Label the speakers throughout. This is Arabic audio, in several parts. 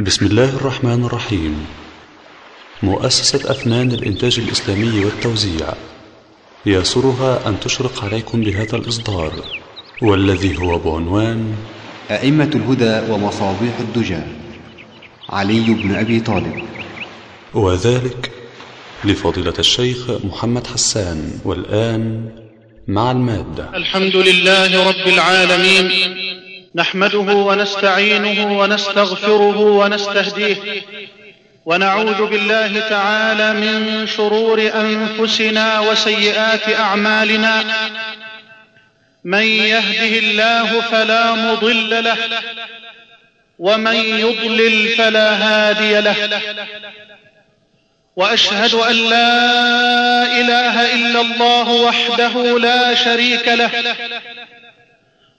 Speaker 1: بسم الله الرحمن الرحيم. مؤسسة أفنان الإنتاج الإسلامي والتوزيع. يسرها أن تشرق عليكم بهذا الإصدار والذي هو بعنوان
Speaker 2: أئمة الهدى ومصابيح الدجى علي بن أبي طالب.
Speaker 1: وذلك لفضيلة الشيخ محمد حسان والآن مع المادة.
Speaker 3: الحمد لله رب العالمين نحمده ونستعينه ونستغفره ونستهديه ونعوذ بالله تعالى من شرور أنفسنا وسيئات أعمالنا. من يهده الله فلا مضل له ومن يضلل فلا هادي له. وأشهد أن لا إله إلا الله وحده لا شريك له.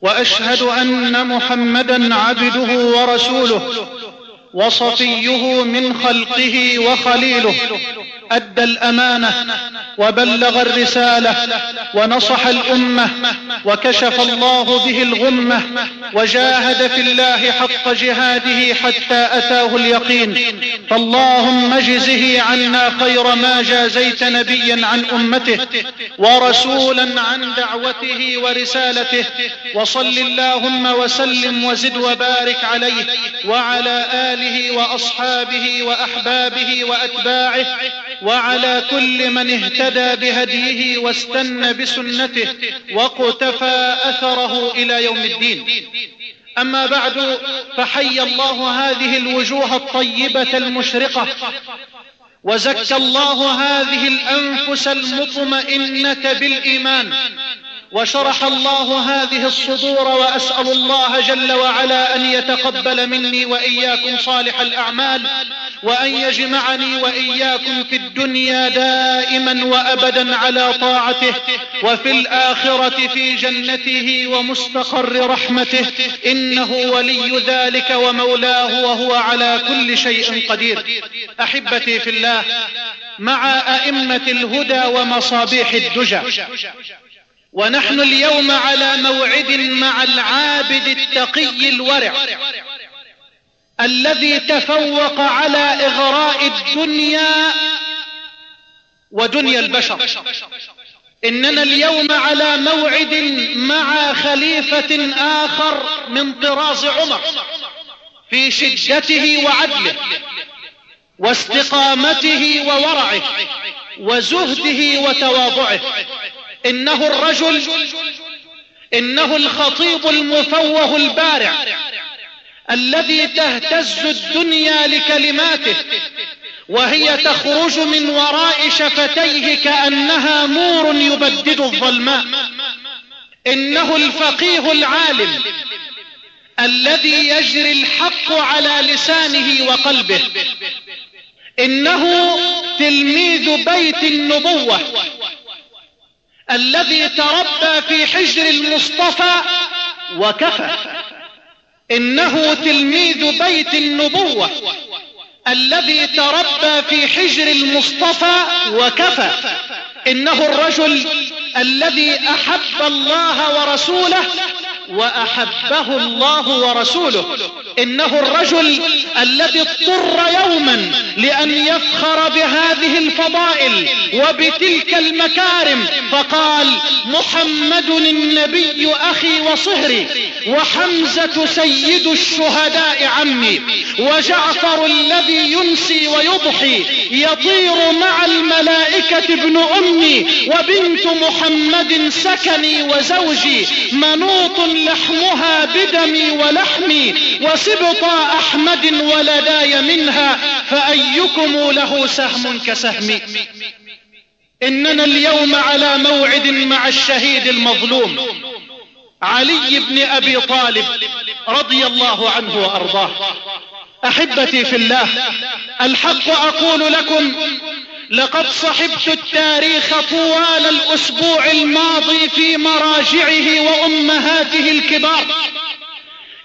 Speaker 3: وأشهد أن محمدا عبده ورسوله. وصفيه من خلقه وخليله أدى الأمانة وبلغ الرسالة ونصح الأمة وكشف الله به الغمة وجاهد في الله حق جهاده حتى أتاه اليقين. فاللهم اجزه عنا خير ما جازيت نبيا عن أمته ورسولا عن دعوته ورسالته. وصل اللهم وسلم وزد وبارك عليه وعلى اله وأصحابه وأحبابه وأتباعه وعلى كل من اهتدى بهديه واستنى بسنته واقتفى أثره إلى يوم الدين. أما بعد فحي الله هذه الوجوه الطيبة المشرقة وزكى الله هذه الأنفس المطمئنة بالإيمان. وشرح الله هذه الصدور وأسأل الله جل وعلا أن يتقبل مني وإياكم صالح الأعمال وأن يجمعني وإياكم في الدنيا دائما وأبدا على طاعته وفي الآخرة في جنته ومستقر رحمته. إنه ولي ذلك ومولاه وهو على كل شيء قدير. أحبتي في الله مع أئمة الهدى ومصابيح الدجى ونحن اليوم على موعد مع العابد التقي الورع الذي تفوق على إغراء الدنيا ودنيا البشر. إننا اليوم على موعد مع خليفة آخر من طراز عمر في شدته وعدله واستقامته وورعه وزهده وتواضعه. إنه الرجل إنه الخطيب المفوه البارع الذي تهتز الدنيا لكلماته وهي تخرج من وراء شفتيه كأنها نور يبدد الظلماء إنه الفقيه العالم الذي يجري الحق على لسانه وقلبه. إنه تلميذ بيت النبوة. الذي تربى في حجر المصطفى وكفى. إنه تلميذ بيت النبوة. الذي تربى في حجر المصطفى وكفى. إنه الرجل الذي أحب الله ورسوله وأحبه الله ورسوله. إنه الرجل الذي اضطر يوما لأن يفخر بهذه الفضائل وبتلك المكارم. فقال محمد النبي أخي وصهري وحمزة سيد الشهداء عمي وجعفر الذي ينسي ويضحي يطير مع الملائكة ابن أمي وبنت محمد سكني وزوجي منوط لحمها بدمي ولحمي وسبط أحمد ولداي منها فأيكم له سهم كسهمي إننا اليوم على موعد مع الشهيد المظلوم علي بن أبي طالب رضي الله عنه وأرضاه. أحبتي في الله الحق أقول لكم لقد صحبت التاريخ طوال الأسبوع الماضي في مراجعه وأمهاته الكبار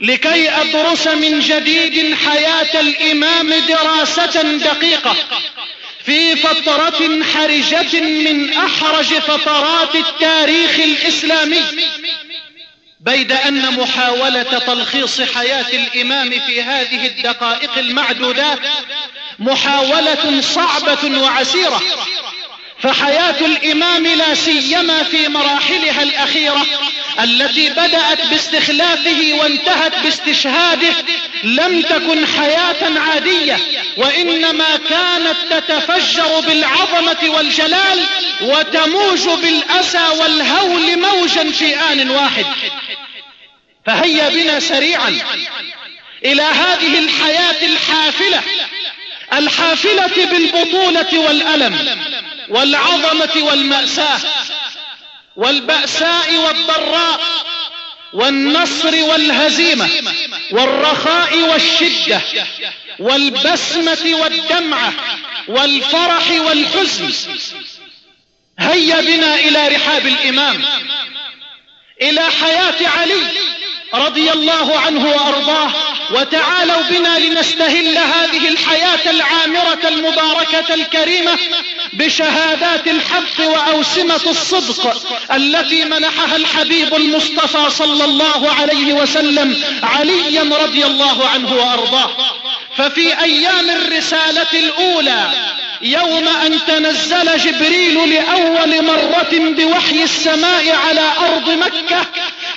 Speaker 3: لكي أدرس من جديد حياة الإمام دراسة دقيقة في فترة حرجة من أحرج فترات التاريخ الإسلامي بيد أن محاولة تلخيص حياة الإمام في هذه الدقائق المعدودات محاولة صعبة وعسيرة. فحياة الإمام لا سيما في مراحلها الأخيرة التي بدأت باستخلافه وانتهت باستشهاده لم تكن حياة عادية وإنما كانت تتفجر بالعظمة والجلال وتموج بالأسى والهول موجا في آن واحد. فهيا بنا سريعا إلى هذه الحياة الحافلة الحافلة بالبطولة والألم والعظمة والمأساة والبأساء والضراء والنصر والهزيمة والرخاء والشدة والبسمة والدمعة والفرح والحزن. هيا بنا إلى رحاب الإمام إلى حياة علي رضي الله عنه وأرضاه وتعالوا بنا لنستهل هذه الحياة العامرة المباركة الكريمة بشهادات الحق وأوسمة الصدق التي منحها الحبيب المصطفى صلى الله عليه وسلم عليا رضي الله عنه وأرضاه. ففي أيام الرسالة الأولى يوم أن تنزل جبريل لأول مرة بوحي السماء على أرض مكة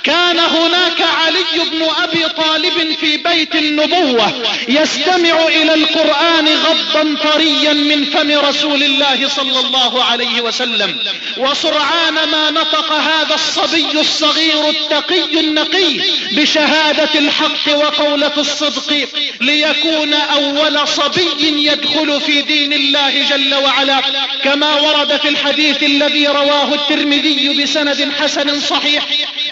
Speaker 3: كان هناك علي بن أبي طالب في بيت النبوة يستمع إلى القرآن غضا طريا من فم رسول الله صلى الله عليه وسلم. وسرعان ما نطق هذا الصبي الصغير التقي النقي بشهادة الحق وقولة الصدق ليكون أول صبي يدخل في دين الله جل وعلا. كما ورد في الحديث الذي رواه الترمذي بسند حسن صحيح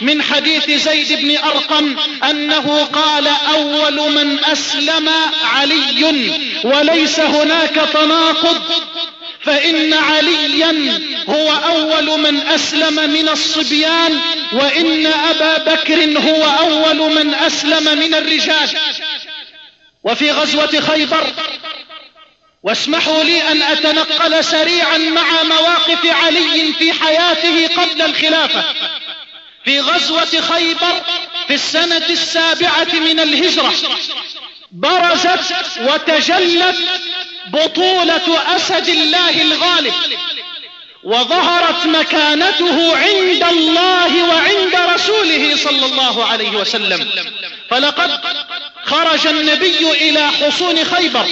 Speaker 3: من حديث زيد بن أرقم أنه قال أول من أسلم علي وليس هناك تناقض فإن عليا هو أول من أسلم من الصبيان وإن أبا بكر هو أول من أسلم من الرجال. وفي غزوة خيبر واسمحوا لي أن أتنقل سريعا مع مواقف علي في حياته قبل الخلافة. في غزوة خيبر في السنة السابعة من الهجرة برزت وتجلت بطولة أسد الله الغالب وظهرت مكانته عند الله وعند رسوله صلى الله عليه وسلم. فلقد خرج النبي إلى حصون خيبر.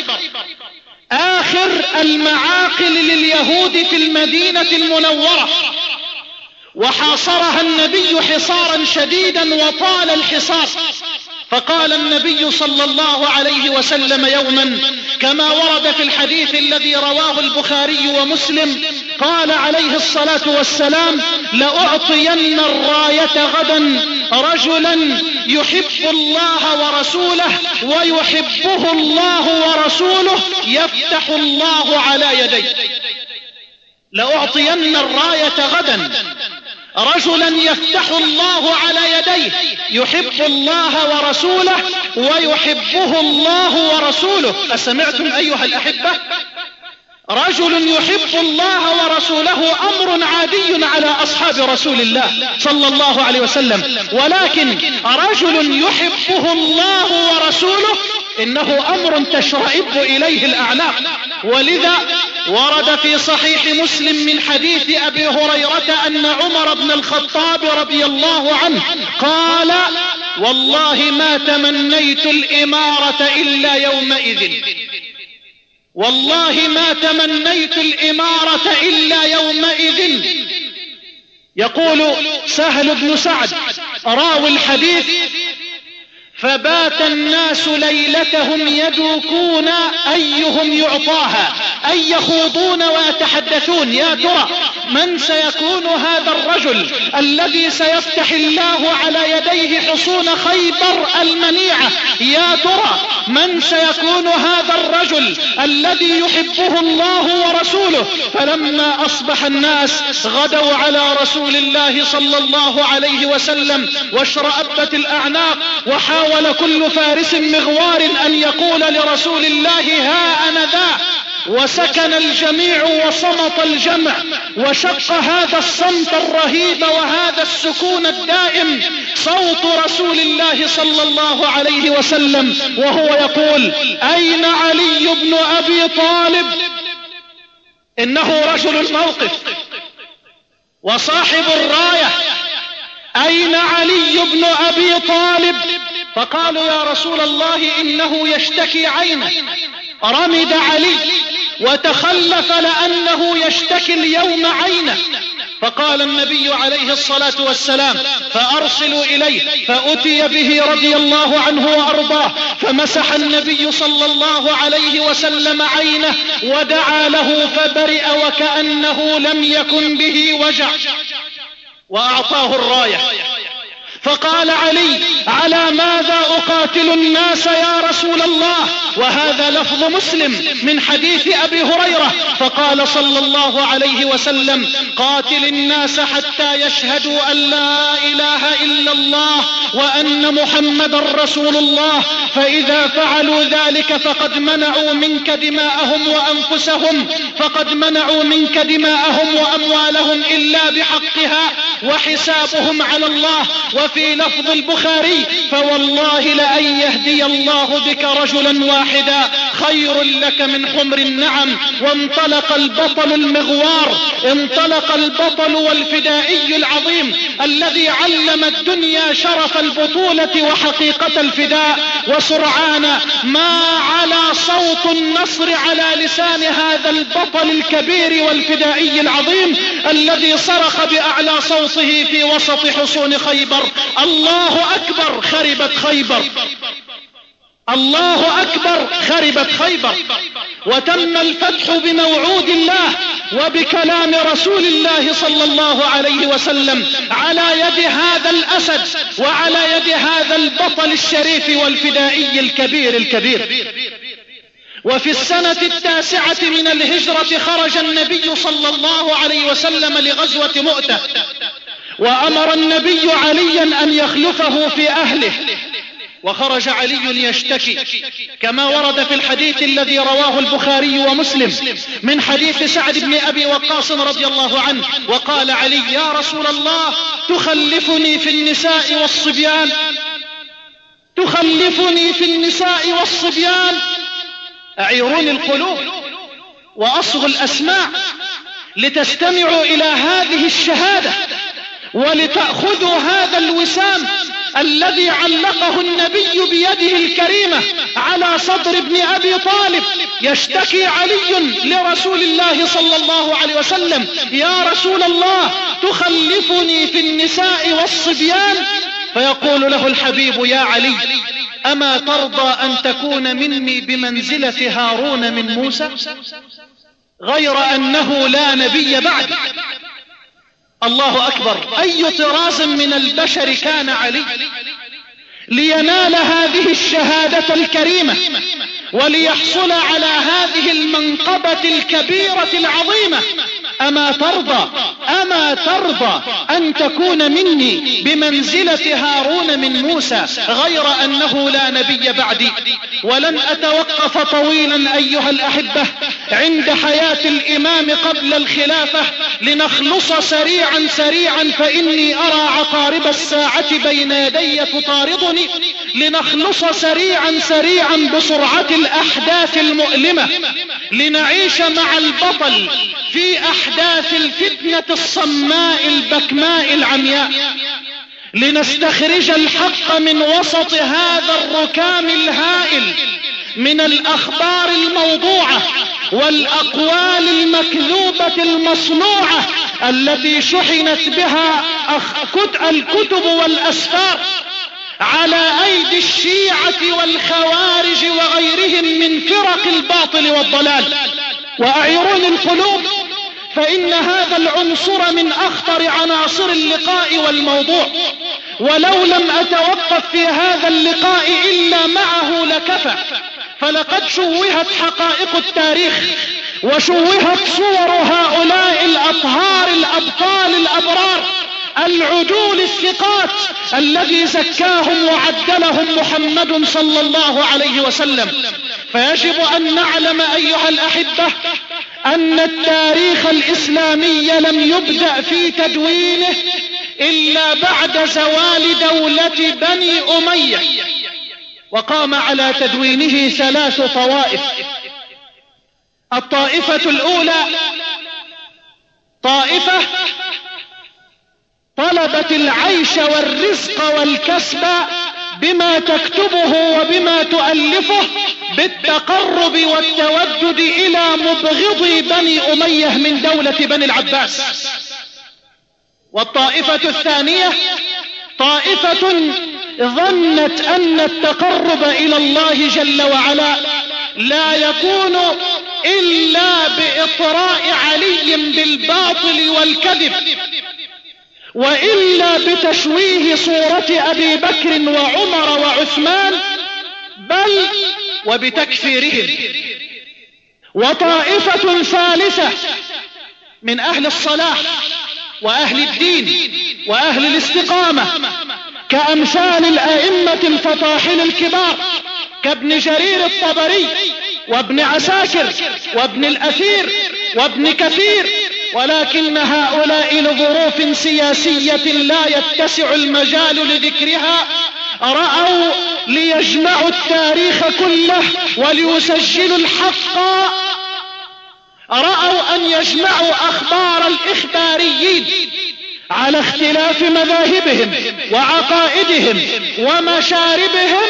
Speaker 3: آخر المعاقل لليهود في المدينة المنورة. وحاصرها النبي حصارا شديدا وطال الحصار. فقال النبي صلى الله عليه وسلم يوما كما ورد في الحديث الذي رواه البخاري ومسلم قال عليه الصلاة والسلام لأعطين الراية غدا رجلا يحب الله ورسوله ويحبه الله ورسوله يفتح الله على يديه. لأعطين الراية غدا رجلا يفتح الله على يديه يحب الله ورسوله ويحبه الله ورسوله. أسمعتم أيها الأحبة؟ رجل يحب الله ورسوله أمر عادي على أصحاب رسول الله صلى الله عليه وسلم. ولكن رجل يحبه الله ورسوله إنه أمر تشرئب إليه الأعناق. ولذا ورد في صحيح مسلم من حديث أبي هريرة أن عمر بن الخطاب رضي الله عنه قال والله ما تمنيت الإمارة إلا يومئذ. والله ما تمنيت الإمارة إلا يومئذ. يقول سهل بن سعد راوي الحديث فبات الناس ليلتهم يدوكون أيهم يعطاها أي يخوضون ويتحدثون. يا ترى من سيكون هذا الرجل الذي سيفتح الله على يديه حصون خيبر المنيعة يا ترى من سيكون هذا الرجل الذي يحبه الله ورسوله؟ فلما أصبح الناس غدوا على رسول الله صلى الله عليه وسلم واشرأبت الأعناق وحاول كل فارس مغوار أن يقول لرسول الله ها أنا ذا وسكن الجميع وصمت الجمع وشق هذا الصمت الرهيب وهذا السكون الدائم صوت رسول الله صلى الله عليه وسلم وهو يقول أين علي بن أبي طالب؟ إنه رجل الموقف وصاحب الراية. أين علي بن أبي طالب؟ فقالوا يا رسول الله إنه يشتكي عينه. رمد علي وتخلف لأنه يشتكي اليوم عينه. فقال النبي عليه الصلاة والسلام فأرسلوا إليه فأتي به رضي الله عنه وأرضاه فمسح النبي صلى الله عليه وسلم عينه ودعا له فبرئ وكأنه لم يكن به وجع. وأعطاه الراية. فقال علي على ماذا أقاتل الناس يا رسول الله؟ وهذا لفظ مسلم من حديث أبي هريرة. فقال صلى الله عليه وسلم قاتل الناس حتى يشهدوا أن لا إله إلا الله وأن محمدا رسول الله. فإذا فعلوا ذلك فقد منعوا منك دماءهم وأنفسهم فقد منعوا منك دماءهم وأموالهم إلا بحقها وحسابهم على الله. لفظ البخاري فوالله لأن يهدي الله بك رجلا واحدا خير لك من حمر النعم. وانطلق البطل المغوار انطلق البطل والفدائي العظيم الذي علم الدنيا شرف البطولة وحقيقة الفداء. وسرعان ما على صوت النصر على لسان هذا البطل الكبير والفدائي العظيم الذي صرخ بأعلى صوته في وسط حصون خيبر. الله أكبر خربت خيبر. الله أكبر خربت خيبر. وتم الفتح بموعود الله وبكلام رسول الله صلى الله عليه وسلم على يد هذا الأسد وعلى يد هذا البطل الشريف والفدائي الكبير الكبير. وفي السنة التاسعة من الهجرة خرج النبي صلى الله عليه وسلم لغزوة مؤتة. وأمر النبي عليا أن يخلفه في أهله. وخرج علي يشتكي كما ورد في الحديث الذي رواه البخاري ومسلم من حديث سعد بن أبي وقاص رضي الله عنه وقال علي يا رسول الله تخلفني في النساء والصبيان تخلفني في النساء والصبيان. اعيروني القلوب واصغوا الأسماع لتستمعوا إلى هذه الشهادة. ولتأخذوا هذا الوسام الذي علقه النبي بيده الكريمة على صدر ابن أبي طالب. يشتكي علي لرسول الله صلى الله عليه وسلم. يا رسول الله تخلفني في النساء والصبيان؟ فيقول له الحبيب يا علي أما ترضى أن تكون مني بمنزلة هارون من موسى؟ غير أنه لا نبي بعد. الله أكبر. أي طراز من البشر كان علي؟ لينال هذه الشهادة الكريمة وليحصل على هذه المنقبة الكبيرة العظيمة. أما ترضى أما ترضى أن تكون مني بمنزلة هارون من موسى غير أنه لا نبي بعدي. ولن أتوقف طويلا أيها الأحبة عند حياة الإمام قبل الخلافة لنخلص سريعا سريعا فإني أرى عقارب الساعة بين يدي تطاردني. لنخلص سريعا سريعا بسرعة الأحداث المؤلمة. لنعيش مع البطل في إحداث الفتنة الصماء البكماء العمياء. لنستخرج الحق من وسط هذا الركام الهائل من الأخبار الموضوعة والأقوال المكذوبة المصنوعة التي شحنت بها الكتب والأسفار على أيدي الشيعة والخوارج وغيرهم من فرق الباطل والضلال. وأعيرون القلوب فإن هذا العنصر من أخطر عناصر اللقاء والموضوع. ولو لم أتوقف في هذا اللقاء إلا معه لكفى. فلقد شوهت حقائق التاريخ وشوهت صور هؤلاء الأطهار الأبطال الأبرار العدول الثقات الذي زكاهم وعدلهم محمد صلى الله عليه وسلم. فيجب أن نعلم أيها الأحبة أن التاريخ الإسلامي لم يبدأ في تدوينه إلا بعد زوال دولة بني أمية وقام على تدوينه ثلاث طوائف. الطائفة الأولى طائفة طلبت العيش والرزق والكسب بما تكتبه وبما تؤلفه بالتقرب والتودد إلى مبغضي بني أمية من دولة بني العباس. والطائفة الثانية طائفة ظنت أن التقرب إلى الله جل وعلا لا يكون إلا بإطراء علي بالباطل والكذب. وإلا بتشويه صورة أبي بكر وعمر وعثمان بل وبتكفيرهم. وطائفة ثالثة من أهل الصلاح وأهل الدين وأهل الاستقامة كأمثال الأئمة الفطاحل الكبار كابن جرير الطبري وابن عساكر وابن الأثير وابن كثير ولكن هؤلاء لظروف سياسية لا يتسع المجال لذكرها. رأوا ليجمعوا التاريخ كله وليسجلوا الحق. رأوا أن يجمعوا أخبار الإخباريين على اختلاف مذاهبهم وعقائدهم ومشاربهم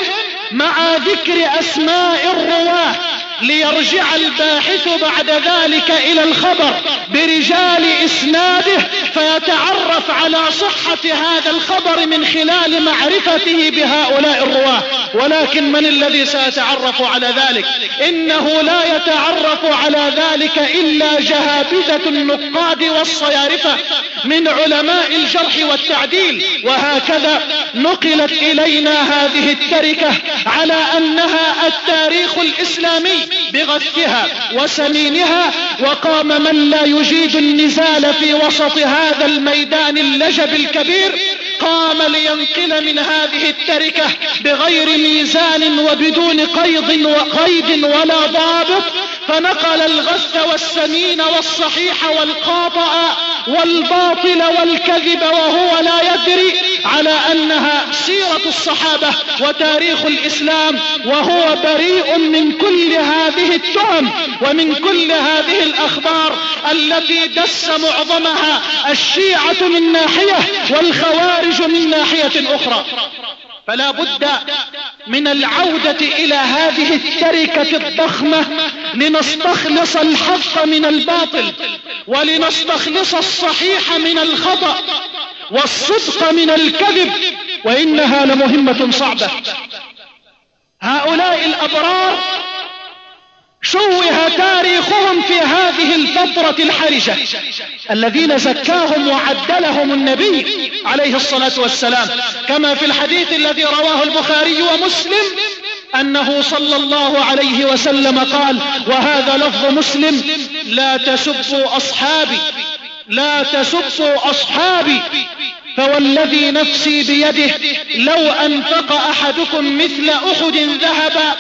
Speaker 3: مع ذكر أسماء الرواة. ليرجع الباحث بعد ذلك إلى الخبر برجال إسناده فيتعرف على صحة هذا الخبر من خلال معرفته بهؤلاء الرواة. ولكن من الذي سيتعرف على ذلك؟ إنه لا يتعرف على ذلك إلا جهابذة النقاد والصيارفة. من علماء الجرح والتعديل. وهكذا نقلت إلينا هذه التركة على أنها التاريخ الإسلامي بغثها وسمينها وقام من لا يجيد النزال في وسط هذا الميدان اللجب الكبير قام لينقل من هذه التركة بغير ميزان وبدون قيض وقيد ولا ضابط فنقل الغث والسمين والصحيح والقاطع والباطل والكذب وهو لا يدري على أنها سيرة الصحابة وتاريخ الإسلام وهو بريء من كل هذه التهم ومن كل هذه الأخبار التي دس معظمها الشيعة من ناحية والخوارج من ناحية أخرى. فلا بد من العودة إلى هذه التركة الضخمة لنستخلص الحق من الباطل ولنستخلص الصحيح من الخطأ والصدق من الكذب وإنها لمهمة صعبة. هؤلاء الأبرار تاريخهم في هذه الفترة الحرجة. الذين زكاهم وعدلهم النبي عليه الصلاة والسلام. كما في الحديث الذي رواه البخاري ومسلم أنه صلى الله عليه وسلم قال وهذا لفظ مسلم لا تسبوا أصحابي لا تسبوا أصحابي. فوالذي نفسي بيده لو أنفق أحدكم مثل أحد ذهبا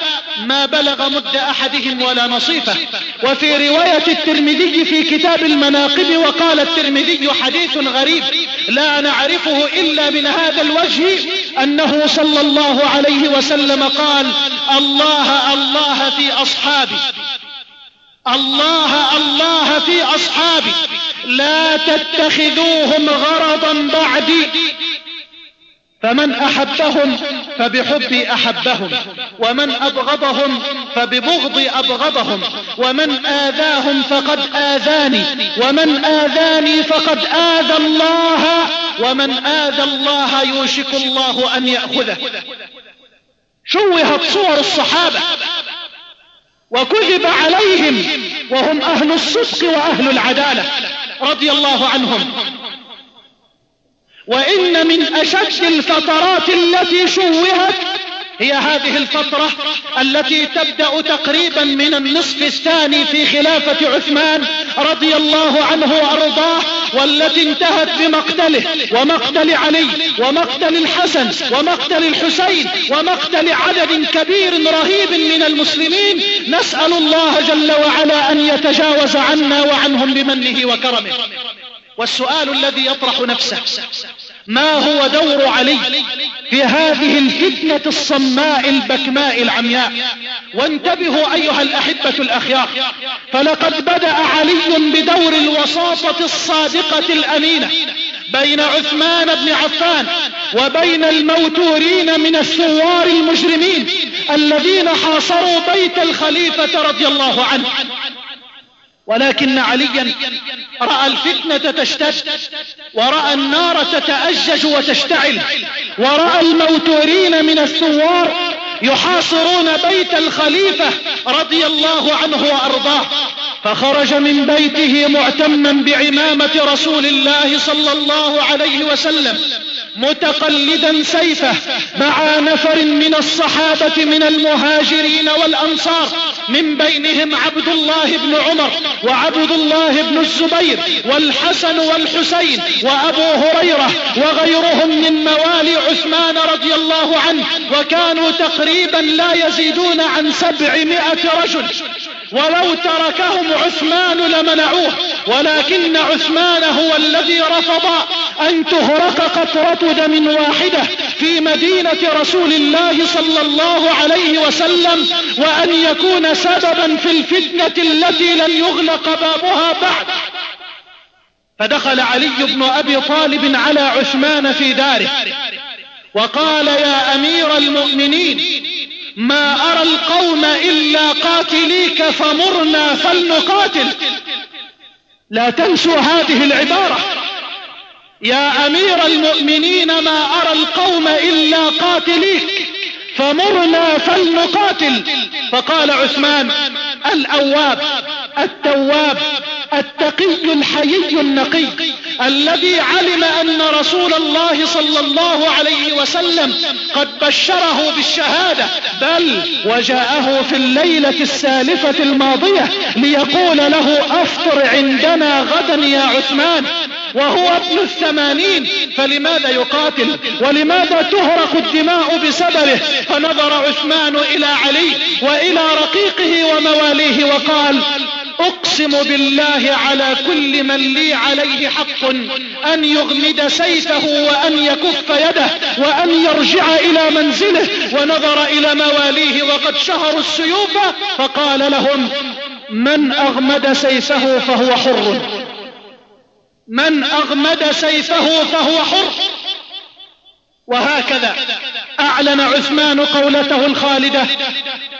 Speaker 3: ما بلغ مد أحدهم ولا نصيفة. وفي رواية الترمذي في كتاب المناقب وقال الترمذي حديث غريب لا نعرفه إلا من هذا الوجه أنه صلى الله عليه وسلم قال الله الله في أصحابي. الله الله في أصحابي. لا تتخذوهم غرضا بعدي. فمن أحبهم فبحبي أحبهم ومن أبغضهم فببغضي أبغضهم ومن آذاهم فقد آذاني ومن آذاني فقد آذى الله ومن آذى الله يوشك الله أن يأخذه. شوهت صور الصحابة. وكذب عليهم وهم أهل الصدق وأهل العدالة رضي الله عنهم. وإن من أشد الفترات التي شوهت هي هذه الفترة التي تبدأ تقريبا من النصف الثاني في خلافة عثمان رضي الله عنه وأرضاه والتي انتهت بمقتله ومقتل علي ومقتل الحسن ومقتل الحسين ومقتل عدد كبير رهيب من المسلمين. نسأل الله جل وعلا أن يتجاوز عنا وعنهم بمنه وكرمه. والسؤال الذي يطرح نفسه ما هو دور علي في هذه الفتنة الصماء البكماء العمياء؟ وانتبهوا أيها الأحبة الأخيار فلقد بدأ علي بدور الوساطة الصادقة الأمينة بين عثمان بن عفان وبين الموتورين من الثوار المجرمين الذين حاصروا بيت الخليفة رضي الله عنه. ولكن عليا رأى الفتنة تشتد ورأى النار تتأجج وتشتعل ورأى الموتورين من الثوار يحاصرون بيت الخليفة رضي الله عنه وأرضاه. فخرج من بيته معتما بعمامة رسول الله صلى الله عليه وسلم. متقلدا سيفه مع نفر من الصحابة من المهاجرين والأنصار من بينهم عبد الله بن عمر وعبد الله بن الزبير والحسن والحسين وأبو هريرة وغيرهم من موالي عثمان رضي الله عنه وكانوا تقريبا لا يزيدون عن سبعمائة رجل. ولو تركهم عثمان لمنعوه ولكن عثمان هو الذي رفض أن تهرق قطرة دم واحدة في مدينة رسول الله صلى الله عليه وسلم وأن يكون سببا في الفتنة التي لن يغلق بابها بعد. فدخل علي بن أبي طالب على عثمان في داره وقال يا أمير المؤمنين ما أرى القوم إلا قاتليك فمرنا فلنقاتل. لا تنسوا هذه العبارة. يا أمير المؤمنين ما أرى القوم إلا قاتليك فمرنا فلنقاتل. فقال عثمان الأواب التواب التقي الحيي النقي الذي علم أن رسول الله صلى الله عليه وسلم قد بشره بالشهادة بل وجاءه في الليلة السالفة الماضية ليقول له أفطر عندنا غدا يا عثمان. وهو ابن الثمانين فلماذا يقاتل؟ ولماذا تهرق الدماء بسببه؟ فنظر عثمان إلى علي وإلى رقيقه ومواليه وقال أقسم بالله على كل من لي عليه حق أن يغمد سيفه وأن يكف يده وأن يرجع إلى منزله. ونظر إلى مواليه وقد شهروا السيوف فقال لهم من أغمد سيفه فهو حر. من أغمد سيفه فهو حر. وهكذا. أعلن عثمان قولته الخالدة.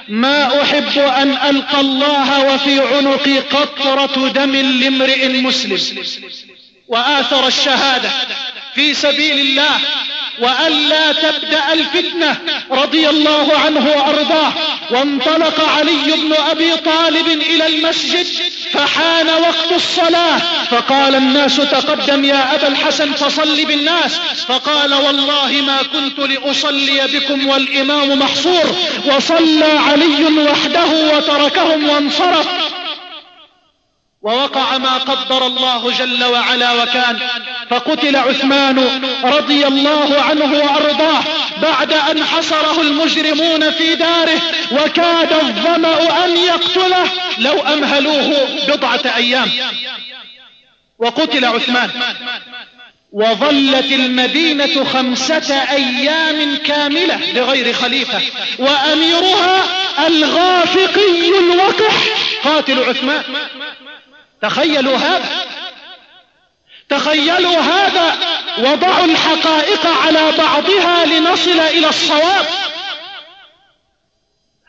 Speaker 3: ما أحب أن ألقى الله وفي عنقي قطرة دم لامرئ مسلم. وآثر الشهادة في سبيل الله. وألا تبدأ الفتنة رضي الله عنه وأرضاه. وانطلق علي بن أبي طالب إلى المسجد. فحان وقت الصلاة. فقال الناس تقدم يا أبا الحسن فصل بالناس. فقال والله ما كنت لأصلي بكم والإمام محصور. وصلى علي وحده وتركهم وانصرف. ووقع ما قدر الله جل وعلا وكان. فقتل عثمان رضي الله عنه وأرضاه. بعد أن حصره المجرمون في داره وكاد الظمأ أن يقتله لو أمهلوه بضعة أيام. وقتل عثمان. وظلت المدينة خمسة أيام كاملة لغير خليفة. وأميرها الغافقي الوقح قاتل عثمان. تخيلوا هذا. تخيلوا هذا وضعوا الحقائق على بعضها لنصل إلى الصواب.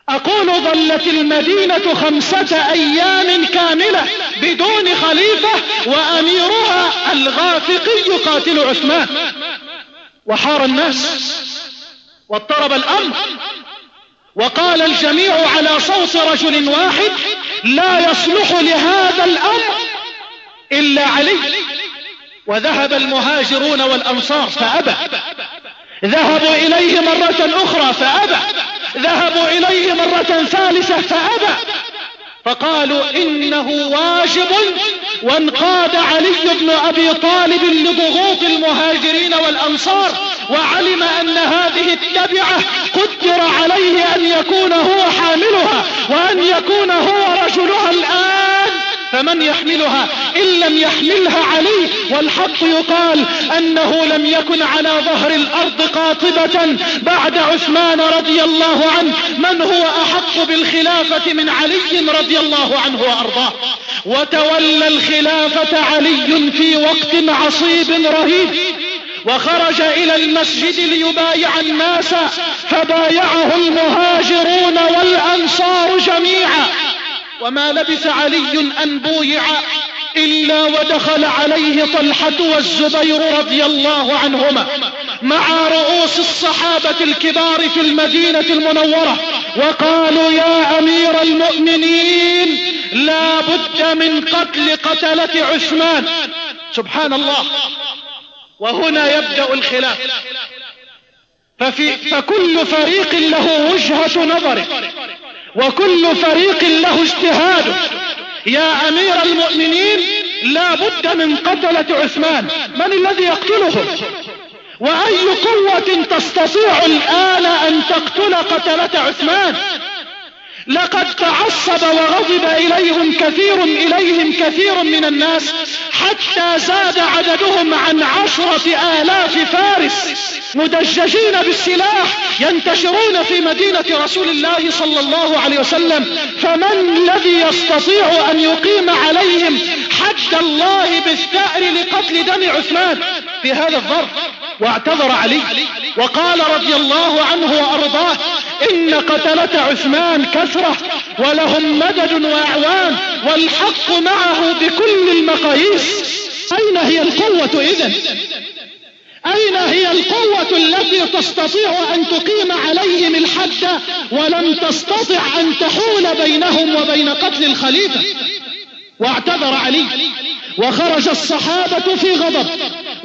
Speaker 3: أقول ظلت المدينة خمسة أيام كاملة بدون خليفة وأميرها الغافقي قاتل عثمان. وحار الناس واضطرب الأمر. وقال الجميع على صوت رجل واحد لا يصلح لهذا الأمر إلا علي. وذهب المهاجرون والأنصار فأبى. ذهبوا إليه مرة أخرى فأبى. ذهبوا إليه مرة ثالثة فأبى. فقالوا إنه واجب وانقاد علي بن أبي طالب لضغوط المهاجرين والأنصار وعلم أن هذه التبعة قدر عليه أن يكون هو حاملها وأن يكون هو رجلها الآن. فمن يحملها إن لم يحملها علي والحق يقال أنه لم يكن على ظهر الأرض قاطبة بعد عثمان رضي الله عنه من هو أحق بالخلافة من علي رضي الله عنه وأرضاه. وتولى الخلافة علي في وقت عصيب رهيب. وخرج إلى المسجد ليبايع الناس فبايعه المهاجرون والأنصار جميعا. وما لبث علي أن بويع إلا ودخل عليه طلحة والزبير رضي الله عنهما مع رؤوس الصحابة الكبار في المدينة المنورة وقالوا يا أمير المؤمنين لا بد من قتل قتلة عثمان. سبحان الله. وهنا يبدأ الخلاف. ففي فكل فريق له وجهة نظر وكل فريق له اجتهاد. يا أمير المؤمنين لا بد من قتلة عثمان. من الذي يقتلهم وأي قوة تستطيع الآن أن تقتل قتلة عثمان؟ لقد تعصب وغضب إليهم كثير إليهم كثير من الناس حتى زاد عددهم عن عشرة آلاف فارس. مدججين بالسلاح ينتشرون في مدينة رسول الله صلى الله عليه وسلم. فمن الذي يستطيع أن يقيم عليهم حد الله بالثأر لقتل دم عثمان؟ في هذا الظرف. واعتذر علي. وقال رضي الله عنه وأرضاه إن قتلة عثمان كثرة ولهم مدد وأعوان والحق معه بكل المقاييس. أين هي القوة إذن؟ أين هي القوة التي تستطيع أن تقيم عليهم الحد ولم تستطع أن تحول بينهم وبين قتل الخليفة؟ واعتذر علي. وخرج الصحابة في غضب.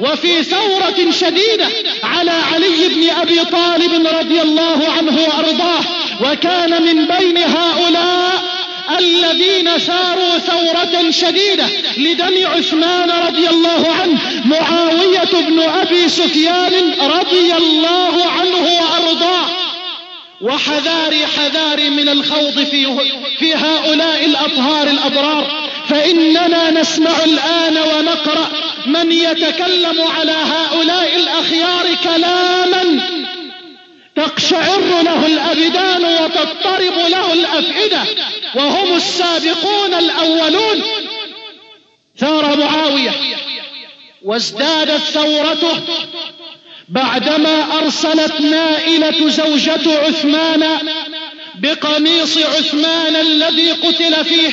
Speaker 3: وفي ثورة شديدة على علي بن أبي طالب رضي الله عنه وأرضاه وكان من بين هؤلاء الذين ساروا ثورة شديدة لدم عثمان رضي الله عنه معاوية بن أبي سفيان رضي الله عنه وأرضاه. وحذاري حذاري من الخوض في, في هؤلاء الأطهار الأبرار. فإننا نسمع الآن ونقرأ من يتكلم على هؤلاء الأخيار كلاما تقشعر له الأبدان وتضطرب له الأفئدة وهم السابقون الأولون. ثار معاوية وازدادت ثورته بعدما أرسلت نائلة زوجة عثمان بقميص عثمان الذي قتل فيه.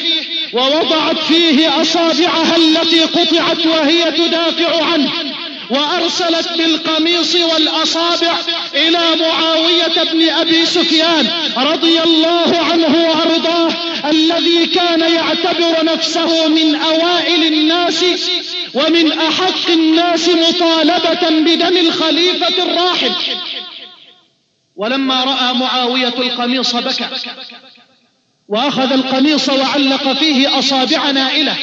Speaker 3: ووضعت فيه أصابعها التي قطعت وهي تدافع عنه وأرسلت بالقميص والأصابع إلى معاوية بن أبي سفيان رضي الله عنه وأرضاه الذي كان يعتبر نفسه من أوائل الناس ومن أحق الناس مطالبة بدم الخليفة الراحل. ولما رأى معاوية القميص بكى. وأخذ القميص وعلق فيه أصابع نائلة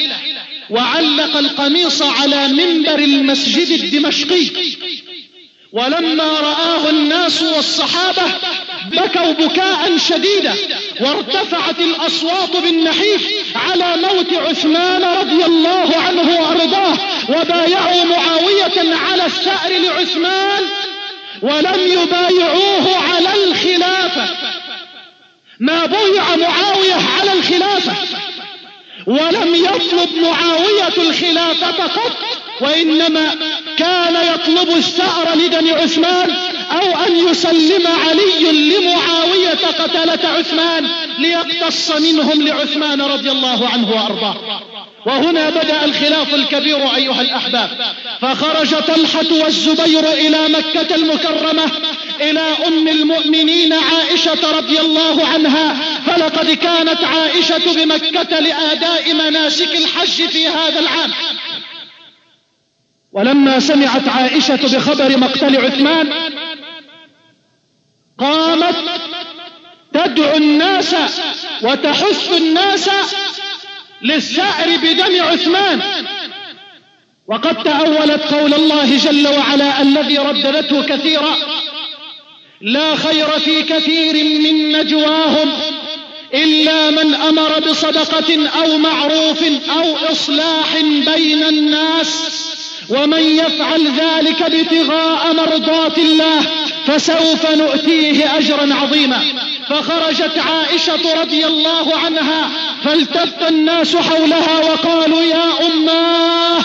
Speaker 3: وعلق القميص على منبر المسجد الدمشقي. ولما رآه الناس والصحابة بكوا بكاء شديدا وارتفعت الأصوات بالنحيف على موت عثمان رضي الله عنه وأرضاه وبايعوا معاوية على الثأر لعثمان ولم يبايعوه على الخلافة. ما بويع معاوية على الخلافة. ولم يطلب معاوية الخلافة قط وإنما كان يطلب الثأر لدم عثمان أو أن يسلم علي لمعاوية قتلة عثمان ليقتص منهم لعثمان رضي الله عنه وأرضاه. وهنا بدأ الخلاف الكبير أيها الأحباب. فخرج طلحة والزبير إلى مكة المكرمة إلى أم المؤمنين عائشة رضي الله عنها فلقد كانت عائشة بمكة لآداء مناسك الحج في هذا العام. ولما سمعت عائشة بخبر مقتل عثمان قامت تدعو الناس وتحث الناس للسائر بدم عثمان. وقد تأولت قول الله جل وعلا الذي رددته كثيرا لا خير في كثير من نجواهم إلا من أمر بصدقة أو معروف أو إصلاح بين الناس. ومن يفعل ذلك ابتغاء مرضات الله فسوف نؤتيه أجرا عظيما. فخرجت عائشة رضي الله عنها فالتف الناس حولها وقالوا يا أماه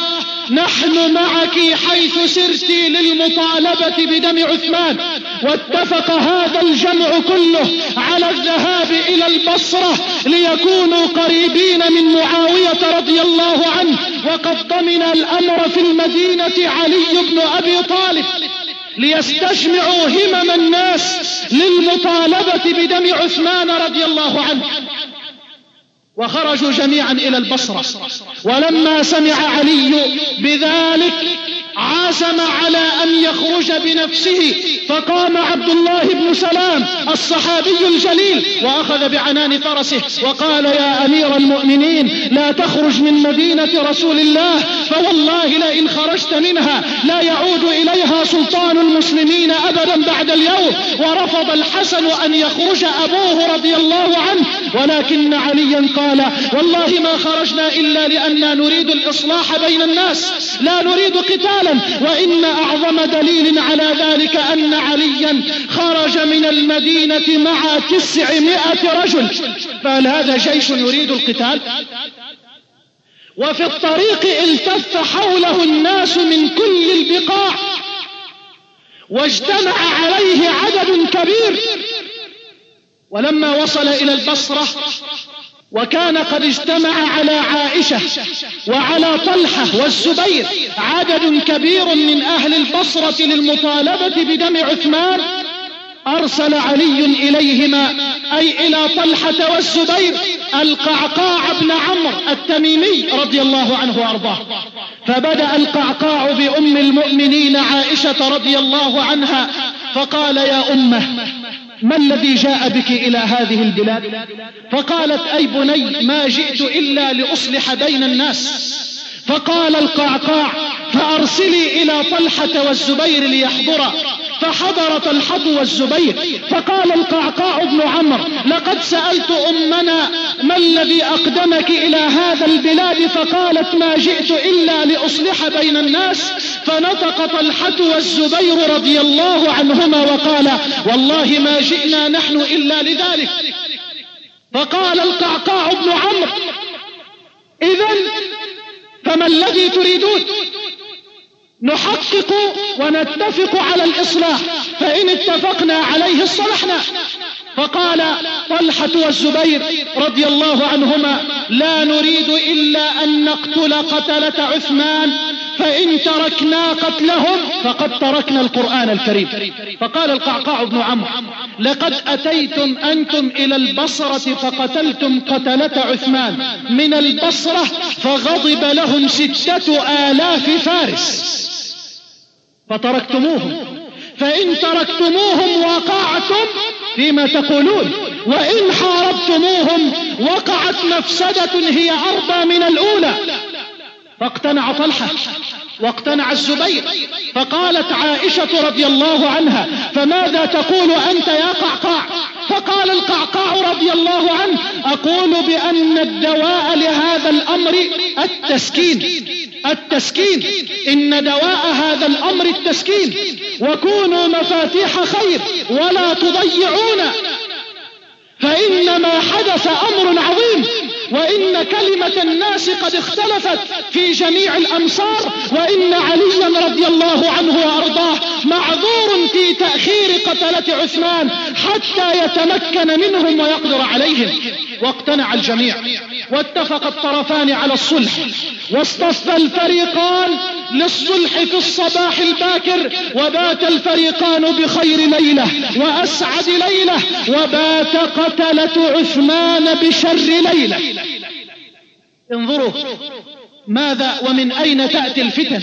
Speaker 3: نحن معك حيث سرت للمطالبة بدم عثمان. واتفق هذا الجمع كله على الذهاب إلى البصرة ليكونوا قريبين من معاوية رضي الله عنه وقد ضمن الأمر في المدينة علي بن أبي طالب. ليستجمعوا همم الناس للمطالبة بدم عثمان رضي الله عنه. وخرجوا جميعا إلى البصرة. ولما سمع علي بذلك عزم على أن يخرج بنفسه فقام عبد الله بن سلام الصحابي الجليل وأخذ بعنان فرسه وقال يا أمير المؤمنين لا تخرج من مدينة رسول الله فوالله لئن خرجت منها لا يعود إليها سلطان المسلمين أبدا بعد اليوم ورفض الحسن أن يخرج أبوه رضي الله عنه ولكن عليا قال والله ما خرجنا إلا لأننا نريد الإصلاح بين الناس لا نريد قتالا وإن أعظم دليل على ذلك أن عليا خرج من المدينة مع تسعمائة رجل. فهل هذا جيش يريد القتال؟ وفي الطريق التف حوله الناس من كل البقاع واجتمع عليه عدد كبير. ولما وصل إلى البصرة وكان قد اجتمع على عائشة وعلى طلحة والزبير. عدد كبير من أهل البصرة للمطالبة بدم عثمان. أرسل علي إليهما أي إلى طلحة والزبير القعقاع بن عمرو التميمي رضي الله عنه وأرضاه. فبدأ القعقاع بأم المؤمنين عائشة رضي الله عنها فقال يا أمة ما الذي جاء بك إلى هذه البلاد؟ فقالت أي بني ما جئت إلا لأصلح بين الناس. فقال القعقاع فأرسلي إلى طلحة والزبير ليحضرا فحضر طلحة والزبير. فقال القعقاع بن عمرو لقد سألت أمنا ما الذي أقدمك إلى هذا البلاد فقالت ما جئت إلا لأصلح بين الناس. فنطق طلحة والزبير رضي الله عنهما وقال والله ما جئنا نحن إلا لذلك. فقال القعقاع بن عمرو إذا فما الذي تريدون؟ نحقق ونتفق على الإصلاح فإن اتفقنا عليه اصطلحنا. فقال طلحة والزبير رضي الله عنهما لا نريد إلا أن نقتل قتلة عثمان فإن تركنا قتلهم فقد تركنا القرآن الكريم. فقال القعقاع بن عمرو لقد أتيتم أنتم إلى البصرة فقتلتم قتلة عثمان. من البصرة فغضب لهم ستة آلاف فارس. فتركتموهم. فإن تركتموهم وقعتم فيما تقولون. وإن حاربتموهم وقعت مفسدة هي أربى من الأولى. فاقتنع طلحة. واقتنع الزبير فقالت عائشة رضي الله عنها فماذا تقول أنت يا قعقاع؟ فقال القعقاع رضي الله عنه أقول بأن الدواء لهذا الأمر التسكين التسكين إن دواء هذا الأمر التسكين وكونوا مفاتيح خير ولا تضيعون. فإن ما حدث أمر عظيم وإن كلمة الناس قد اختلفت في جميع الأمصار وإن عليا رضي الله عنه وأرضاه معذور في تأخير قتلة عثمان حتى يتمكن منهم ويقدر عليهم. واقتنع الجميع واتفق الطرفان على الصلح واصطف الفريقان للصلح في الصباح الباكر وبات الفريقان بخير ليلة وأسعد ليلة وبات قتلة عثمان بشر ليلة. انظروا ماذا ومن أين تأتي الفتن؟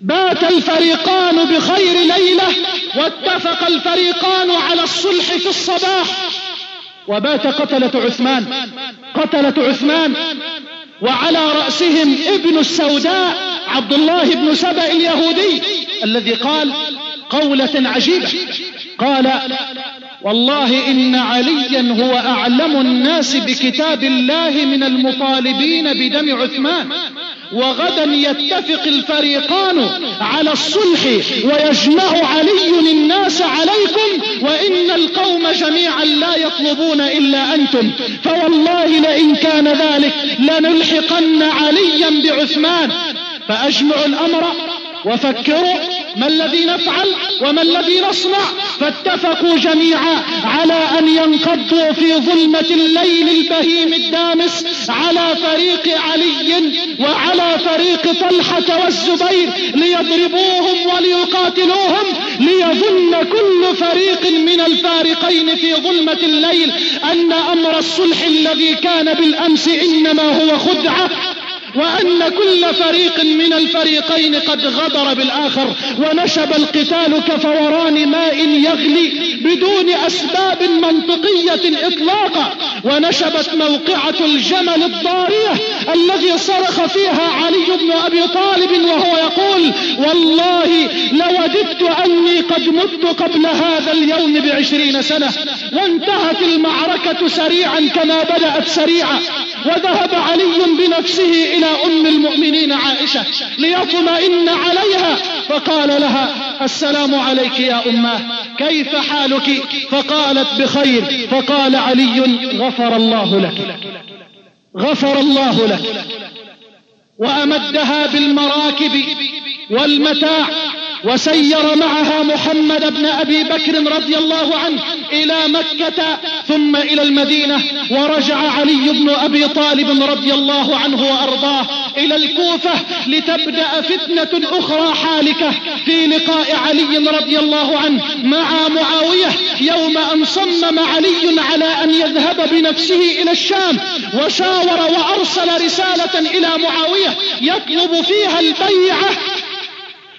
Speaker 3: بات الفريقان بخير ليلة واتفق الفريقان على الصلح في الصباح. وبات قتلة عثمان قتلة عثمان وعلى رأسهم ابن السوداء عبد الله بن سبأ اليهودي الذي قال قولة عجيبة. قال والله إن عليا هو أعلم الناس بكتاب الله من المطالبين بدم عثمان. وغدا يتفق الفريقان على الصلح ويجمع علي الناس عليكم وإن القوم جميعا لا يطلبون إلا أنتم. فوالله لئن كان ذلك لنلحقن عليا بعثمان. فأجمعوا الأمر وفكروا. ما الذي نفعل وما الذي نصنع؟ فاتفقوا جميعا على أن ينقضوا في ظلمة الليل البهيم الدامس على فريق علي وعلى فريق طلحة والزبير ليضربوهم وليقاتلوهم ليظن كل فريق من الفارقين في ظلمة الليل أن أمر الصلح الذي كان بالأمس إنما هو خدعة. وأن كل فريق من الفريقين قد غدر بالآخر ونشب القتال كفوران ماء يغلي بدون أسباب منطقية إطلاقا. ونشبت موقعة الجمل الضارية الذي صرخ فيها علي بن أبي طالب وهو يقول والله لوددت أني قد مت قبل هذا اليوم بعشرين سنة وانتهت المعركة سريعا كما بدأت سريعا. وذهب علي بنفسه إلى أم المؤمنين عائشة ليطمئن عليها فقال لها السلام عليك يا أماه كيف حالك؟ فقالت بخير. فقال علي غفر الله لك غفر الله لك وأمدها بالمراكب والمتاع وسير معها محمد بن أبي بكر رضي الله عنه إلى مكة ثم إلى المدينة ورجع علي بن أبي طالب رضي الله عنه وأرضاه إلى الكوفة لتبدأ فتنة أخرى حالكة في لقاء علي رضي الله عنه مع معاوية يوم أن صمم علي على أن يذهب بنفسه إلى الشام وشاور وأرسل رسالة إلى معاوية يطلب فيها البيعة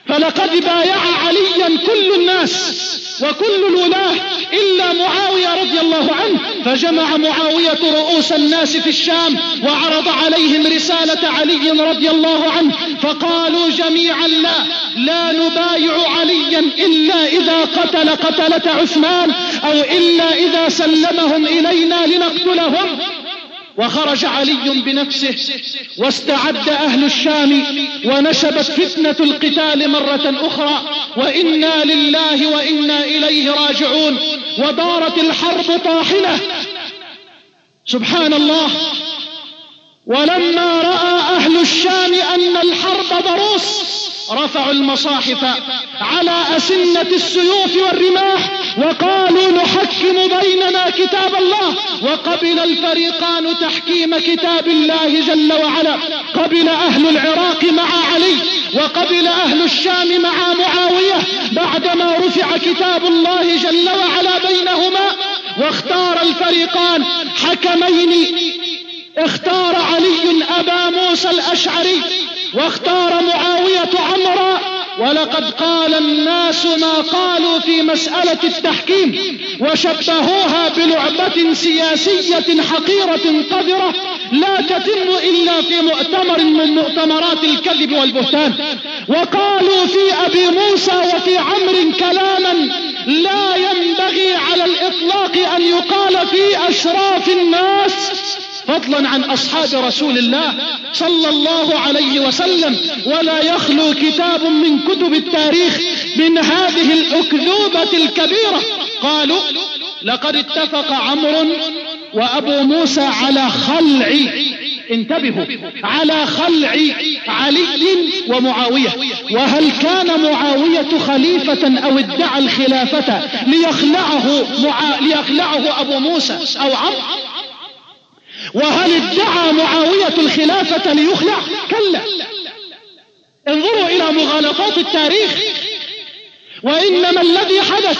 Speaker 3: فلقد بايع عليا كل الناس وكل الولاة إلا معاوية رضي الله عنه. فجمع معاوية رؤوس الناس في الشام وعرض عليهم رسالة علي رضي الله عنه. فقالوا جميعا لا لا نبايع عليا إلا إذا قتل قتلة عثمان أو إلا إذا سلمهم إلينا لنقتلهم. وخرج علي بنفسه واستعد أهل الشام ونشبت فتنة القتال مرة أخرى وإنا لله وإنا إليه راجعون ودارت الحرب طاحنة. سبحان الله. ولما رأى أهل الشام أن الحرب ضروس رفعوا المصاحف على أسنة السيوف والرماح وقالوا نحكم بيننا كتاب الله. وقبل الفريقان تحكيم كتاب الله جل وعلا. قبل أهل العراق مع علي. وقبل أهل الشام مع معاوية. بعدما رفع كتاب الله جل وعلا بينهما. واختار الفريقان حكمين. اختار علي أبا موسى الأشعري. واختار معاوية عمرا ولقد قال الناس ما قالوا في مسألة التحكيم وشبهوها بلعبة سياسية حقيرة قذرة لا تتم إلا في مؤتمر من مؤتمرات الكذب والبهتان. وقالوا في أبي موسى وفي عمر كلاما لا ينبغي على الإطلاق أن يقال في أشراف الناس فضلا عن أصحاب رسول الله صلى الله عليه وسلم. ولا يخلو كتاب من كتب التاريخ من هذه الأكذوبة الكبيرة. قالوا لقد اتفق عمرو وأبو موسى على خلع. انتبهوا على خلع علي ومعاوية. وهل كان معاوية خليفة أو ادعى الخلافة ليخلعه. ليخلعه أبو موسى أو عمرو؟ وهل ادعى معاوية الخلافة ليخلع؟ كلا. انظروا إلى مغالطات التاريخ. وإنما الذي حدث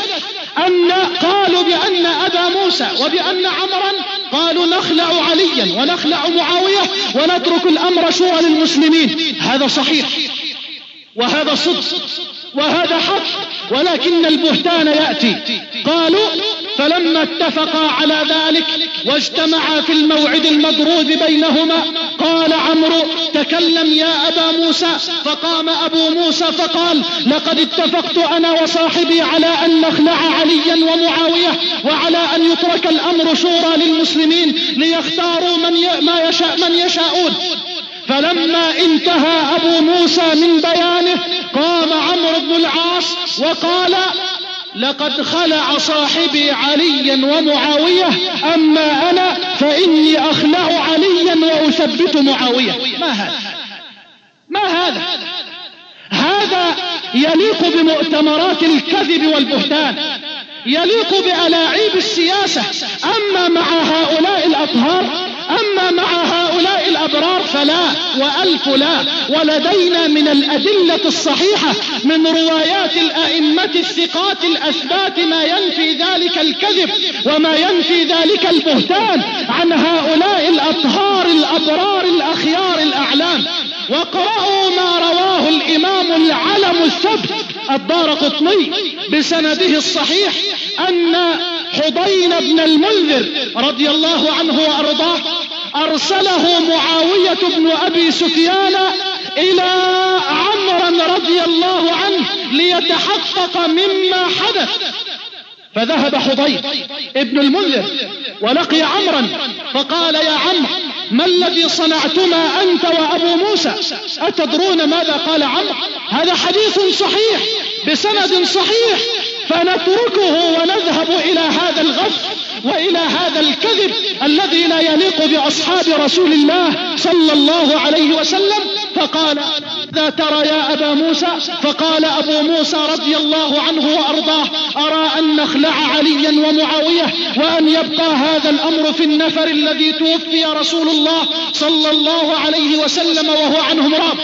Speaker 3: أن قالوا بأن أبا موسى وبأن عمرا قالوا نخلع عليا ونخلع معاوية ونترك الأمر شورى للمسلمين. هذا صحيح. وهذا صدق. وهذا حق. ولكن البهتان يأتي. قالوا فلما اتفقا على ذلك واجتمعا في الموعد المضروب بينهما. قال عمرو تكلم يا أبا موسى. فقام أبو موسى فقال لقد اتفقت أنا وصاحبي على أن نخلع عليا ومعاوية وعلى أن يترك الأمر شورى للمسلمين ليختاروا من ي... ما يشاء من يشاءون. فلما انتهى أبو موسى من بيانه قام عمرو بن العاص وقال لقد خلع صاحبي عليا ومعاوية أما أنا فإني أخلع عليا وأثبت معاوية. ما هذا؟ ما هذا؟ هذا يليق بمؤتمرات الكذب والبهتان يليق بألاعيب السياسة. أما مع هؤلاء الأطهار أما مع هؤلاء الأبرار فلا وألف لا. ولدينا من الأدلة الصحيحة من روايات الأئمة الثقات الأثبات ما ينفي ذلك الكذب وما ينفي ذلك البهتان عن هؤلاء الأطهار الأبرار الأخيار الأعلام. واقرأوا ما رواه الإمام العلم الثبت الدار قطني بسنده الصحيح أن حضين بن المنذر رضي الله عنه وأرضاه أرسله معاوية بن أبي سفيان إلى عمرو رضي الله عنه ليتحقق مما حدث. فذهب حضير ابن المنذر ولقي عمرا فقال يا عمرو ما الذي صنعتما أنت وأبو موسى؟ أتدرون ماذا؟ قال عمرو هذا حديث صحيح بسند صحيح فنتركه ونذهب إلى هذا الغف وإلى هذا الكذب الذي لا يليق بأصحاب رسول الله صلى الله عليه وسلم. فقال ذا ترى يا أبا موسى؟ فقال أبو موسى رضي الله عنه وأرضاه أرى أن نخلع عليا ومعاوية وأن يبقى هذا الأمر في النفر الذي توفي رسول الله صلى الله عليه وسلم وهو عنهم راض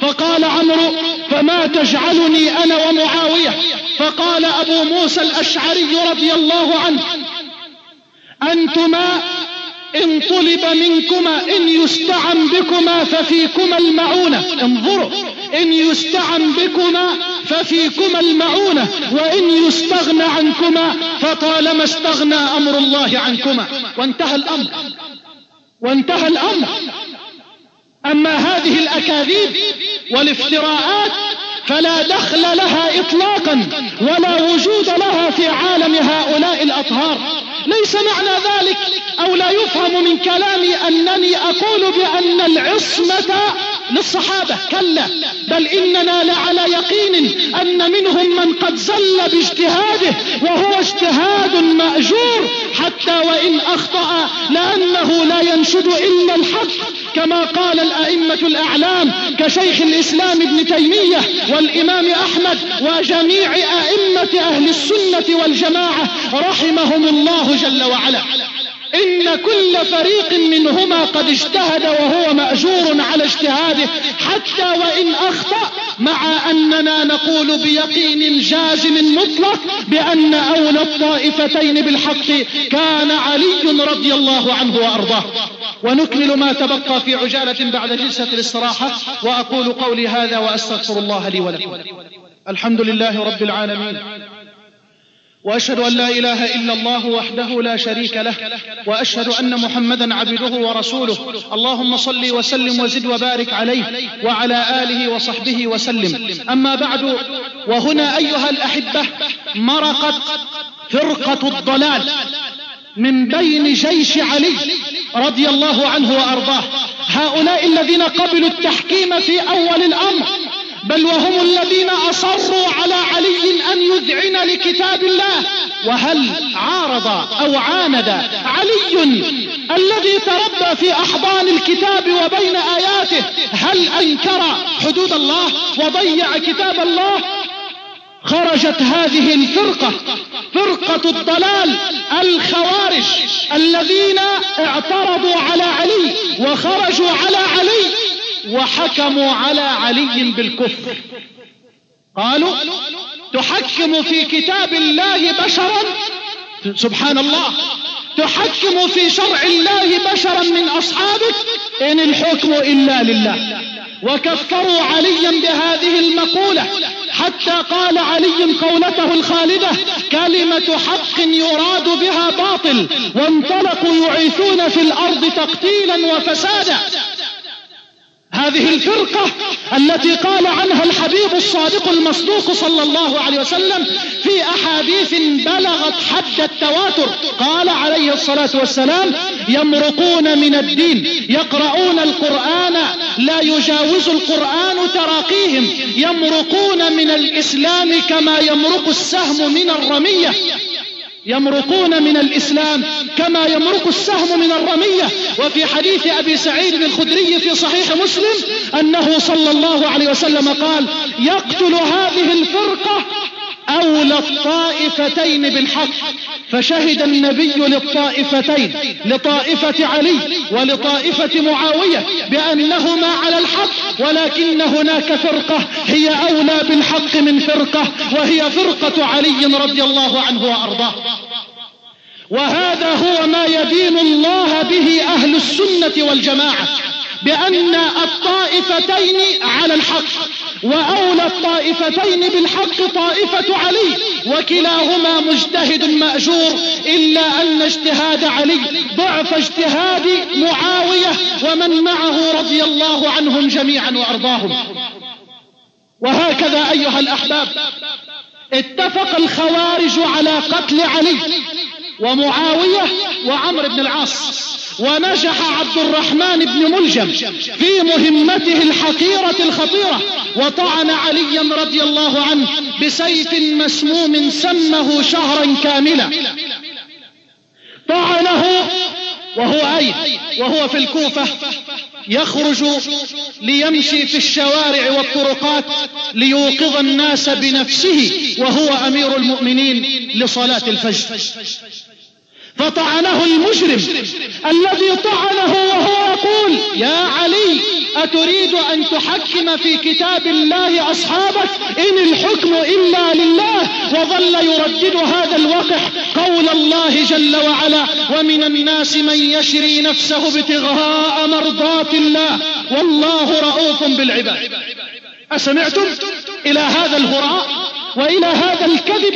Speaker 3: فقال عمرو فما تجعلني أنا ومعاوية فقال أبو موسى الأشعري رضي الله عنه أنتما إن طلب منكما إن يستعن بكما ففيكما المعونة. انظروا إن يستعن بكما ففيكما المعونة وإن يستغنى عنكما فطالما استغنى أمر الله عنكما. وانتهى الأمر. وانتهى الأمر. أما هذه الأكاذيب والافتراءات فلا دخل لها إطلاقا ولا وجود لها في عالم هؤلاء الأطهار. ليس معنى ذلك أو لا يفهم من كلامي أنني أقول بأن العصمة للصحابة كلا. بل إننا لعلى يقين أن منهم من قد زل باجتهاده وهو اجتهاد مأجور حتى وإن أخطأ لأنه لا ينشد إلا الحق. كما قال الأئمة الأعلام كشيخ الإسلام ابن تيمية والإمام أحمد وجميع أئمة أهل السنة والجماعة رحمهم الله جل وعلا. إن كل فريق منهما قد اجتهد وهو مأجور على اجتهاده حتى وإن أخطأ مع أننا نقول بيقين جازم مطلق بأن أولى الطائفتين بالحق كان علي رضي الله عنه وأرضاه. ونكمل ما تبقى في عجالة بعد جلسة الاستراحة وأقول قولي هذا وأستغفر الله لي ولكم. الحمد لله رب العالمين. وأشهد أن لا إله إلا الله وحده لا شريك له وأشهد أن محمدا عبده ورسوله. اللهم صل وسلم وزد وبارك عليه وعلى آله وصحبه وسلم. أما بعد وهنا أيها الأحبة مرقت فرقة الضلال من بين جيش علي رضي الله عنه وأرضاه. هؤلاء الذين قبلوا التحكيم في أول الأمر بل وهم الذين أصروا على علي أن يذعن لكتاب الله. وهل عارض أو عاند علي الذي تربى في أحضان الكتاب وبين آياته؟ هل أنكر حدود الله وضيع كتاب الله؟ خرجت هذه الفرقة فرقة الضلال الخوارج الذين اعترضوا على علي وخرجوا على علي. وحكموا على علي بالكفر. قالوا تحكم في كتاب الله بشرا سبحان الله تحكم في شرع الله بشرا من أصحابك إن الحكم إلا لله. وكفروا عليا بهذه المقولة حتى قال علي قولته الخالدة كلمة حق يراد بها باطل وانطلقوا يعيثون في الأرض تقتيلا وفسادا. هذه الفرقة التي قال عنها الحبيب الصادق المصدوق صلى الله عليه وسلم في أحاديث بلغت حد التواتر. قال عليه الصلاة والسلام يمرقون من الدين يقرؤون القرآن لا يجاوز القرآن تراقيهم. يمرقون من الإسلام كما يمرق السهم من الرمية. يمرقون من الإسلام كما يمرق السهم من الرمية. وفي حديث أبي سعيد الخدري في صحيح مسلم أنه صلى الله عليه وسلم قال يقتل هذه الفرقة أولى الطائفتين بالحق. فشهد النبي للطائفتين لطائفة علي ولطائفة معاوية بأنهما على الحق ولكن هناك فرقة هي أولى بالحق من فرقة وهي فرقة علي رضي الله عنه وأرضاه. وهذا هو ما يدين الله به أهل السنة والجماعة. بأن الطائفتين على الحق وأولى الطائفتين بالحق طائفة علي وكلاهما مجتهد مأجور إلا أن اجتهاد علي ضعف اجتهاد معاوية ومن معه رضي الله عنهم جميعا وأرضاهم. وهكذا أيها الأحباب اتفق الخوارج على قتل علي ومعاوية وعمر بن العاص. ونجح عبد الرحمن بن ملجم في مهمته الحقيرة الخطيرة وطعن عليا رضي الله عنه بسيف مسموم سمه شهرا كاملا. طعنه وهو أين وهو في الكوفة يخرج ليمشي في الشوارع والطرقات ليوقظ الناس بنفسه وهو أمير المؤمنين لصلاة الفجر. فطعنه المجرم الذي طعنه وهو يقول يا علي أتريد أن تحكم في كتاب الله أصحابك؟ إن الحكم إلا لله. وظل يردد هذا الوقح قول الله جل وعلا ومن الناس من يشري نفسه ابتغاء مرضات الله. والله رؤوف بالعباد. أسمعتم؟ إلى هذا الهراء؟ وإلى هذا الكذب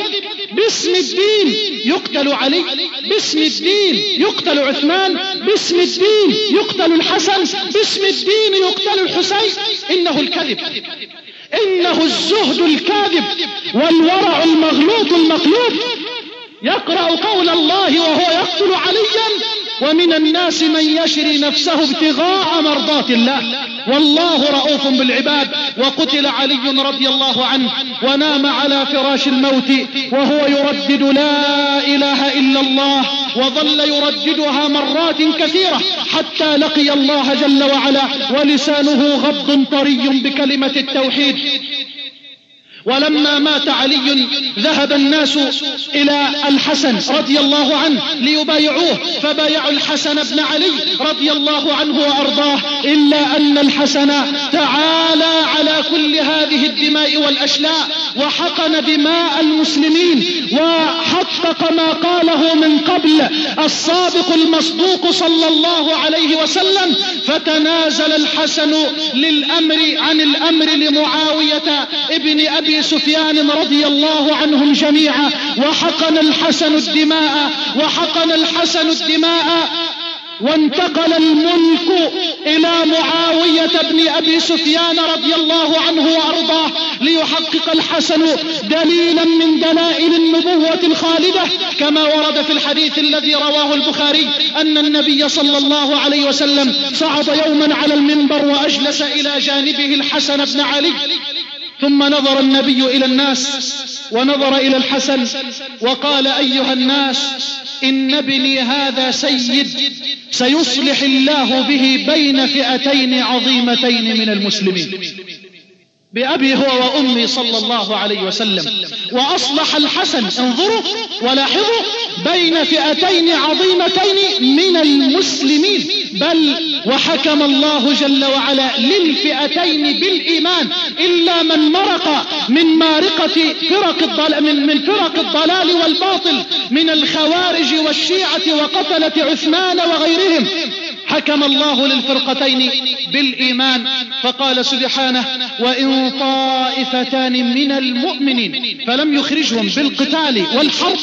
Speaker 3: باسم الدين يقتل علي باسم الدين يقتل عثمان باسم الدين يقتل الحسن باسم الدين يقتل الحسين إنه الكذب إنه الزهد الكاذب والورع المغلوط المقلوب. يقرأ قول الله وهو يقتل عليا ومن الناس من يشري نفسه ابتغاء مرضات الله. والله رؤوف بالعباد. وقتل علي رضي الله عنه ونام على فراش الموت وهو يردد لا إله إلا الله وظل يرددها مرات كثيرة حتى لقي الله جل وعلا ولسانه غض طري بكلمة التوحيد. ولما مات علي ذهب الناس إلى الحسن رضي الله عنه ليبايعوه فبايعوا الحسن بن علي رضي الله عنه وأرضاه إلا أن الحسن تعالى على كل هذه الدماء والأشلاء وحقن دماء المسلمين وحقق ما قاله من قبل الصادق المصدوق صلى الله عليه وسلم فتنازل الحسن للأمر عن الأمر لمعاوية ابن أبي سفيان رضي الله عنهم جميعا وحقن الحسن الدماء وحقن الحسن الدماء وانتقل الملك إلى معاوية بن أبي سفيان رضي الله عنه وأرضاه ليحقق الحسن دليلا من دلائل النبوة الخالدة كما ورد في الحديث الذي رواه البخاري أن النبي صلى الله عليه وسلم صعد يوما على المنبر وأجلس إلى جانبه الحسن بن علي. ثم نظر النبي إلى الناس ونظر إلى الحسن وقال أيها الناس إن ابني هذا سيد سيصلح الله به بين فئتين عظيمتين من المسلمين. بأبي هو وأمي صلى الله عليه وسلم. وأصلح الحسن انظروا ولاحظوا بين فئتين عظيمتين من المسلمين. بل وحكم الله جل وعلا للفئتين بالإيمان. إلا من مرق من مارقة فرق الضلال من, من فرق الضلال والباطل من الخوارج والشيعة وقتلة عثمان وغيرهم. حكم الله للفرقتين بالإيمان فقال سبحانه وإن طائفتان من المؤمنين فلم يخرجهم بالقتال والحرب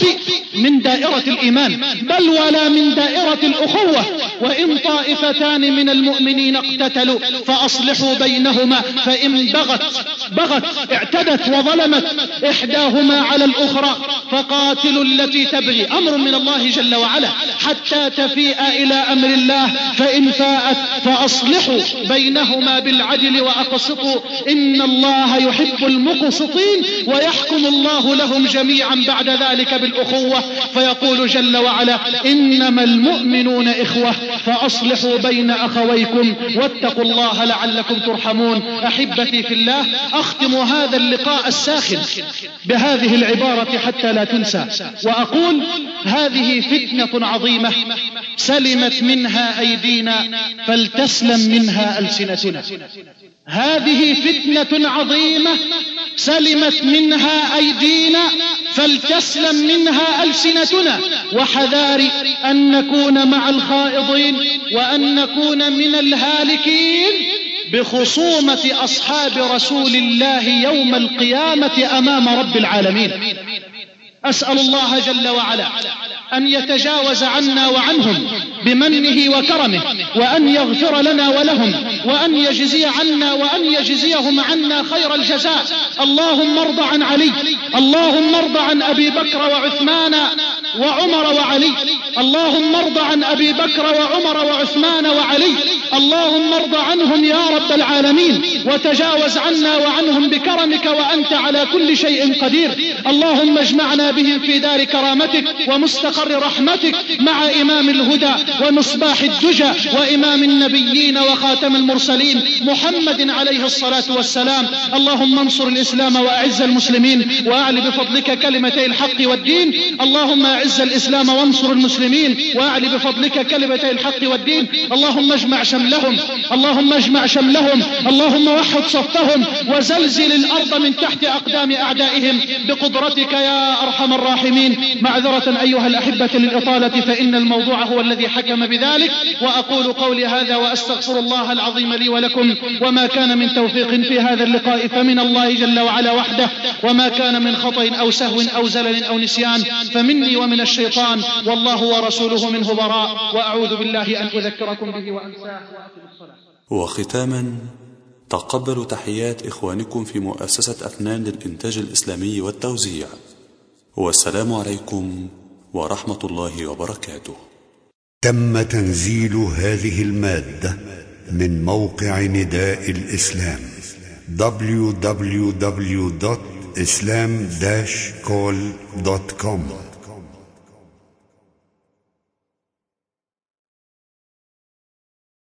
Speaker 3: من دائرة الإيمان بل ولا من دائرة الأخوة. وإن طائفتان من المؤمنين اقتتلوا فأصلحوا بينهما فإن بغت بغت اعتدت وظلمت إحداهما على الأخرى فقاتلوا التي تبغي. أمر من الله جل وعلا حتى تفيء إلى أمر الله فإن فاءت فأصلحوا بينهما بالعدل وأقسطوا. إن الله يحب المقسطين ويحكم الله لهم جميعا بعد ذلك بالأخوة. فيقول جل وعلا إنما المؤمنون إخوة فأصلحوا بين أخويكم واتقوا الله لعلكم ترحمون. أحبتي في الله أختم هذا اللقاء الساخن بهذه العبارة حتى لا تنسى. وأقول هذه فتنة عظيمة سلمت منها أيدينا فلتسلم منها ألسنتنا. هذه فتنة عظيمة سلمت منها أيدينا فلتسلم منها ألسنتنا. وحذار أن نكون مع الخائضين وأن نكون من الهالكين بخصومة أصحاب رسول الله يوم القيامة أمام رب العالمين. أسأل الله جل وعلا أن يتجاوز عنا وعنهم بمنه وكرمه وأن يغفر لنا ولهم وأن يجزي عنا وأن يجزيهم عنا خير الجزاء. اللهم ارض عن علي اللهم ارض عن أبي بكر وعثمان وعمر وعلي اللهم ارض عن أبي بكر وعمر وعثمان وعلي اللهم ارض عنهم يا رب العالمين وتجاوز عنا وعنهم بكرمك وأنت على كل شيء قدير. اللهم اجمعنا بهم في دار كرامتك ومستقر رحمتك مع إمام الهدى ومصباح الدجى وإمام النبيين وخاتم المرسلين محمد عليه الصلاة والسلام. اللهم انصر الإسلام وأعز المسلمين وأعل بفضلك كلمتي الحق والدين. اللهم أعز الإسلام وانصر المسلمين وأعل بفضلك كلمتي الحق والدين. اللهم اجمع شملهم. اللهم اجمع شملهم. اللهم وحد صفهم. وزلزل الأرض من تحت أقدام أعدائهم. بقدرتك يا أرحم الراحمين. معذرة أيها الأحبة للإطالة فإن الموضوع هو الذي حكم بذلك. وأقول قولي هذا وأستغفر الله العظيم لي ولكم. وما كان من توفيق في هذا اللقاء فمن الله جل وعلا وحده. وما كان من خطأ أو سهو أو زلل أو نسيان فمني ومن الشيطان. والله ورسوله منه براء. وأعوذ بالله أن أذكركم به وأنساه.
Speaker 1: وختاما تقبلوا تحيات إخوانكم في مؤسسة أفنان للإنتاج الإسلامي والتوزيع. والسلام عليكم ورحمة الله وبركاته.
Speaker 4: تم تنزيل هذه المادة من موقع نداء الإسلام www.islam-call.com